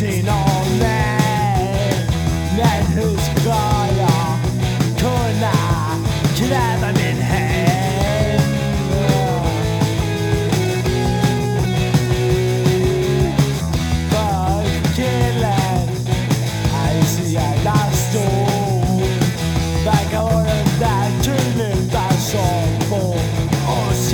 sinom mig. Men hur ska jag kunna kräva min hem? För killen är så jävla stor. Verkar vara den där killen där som får oss